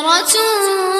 سورة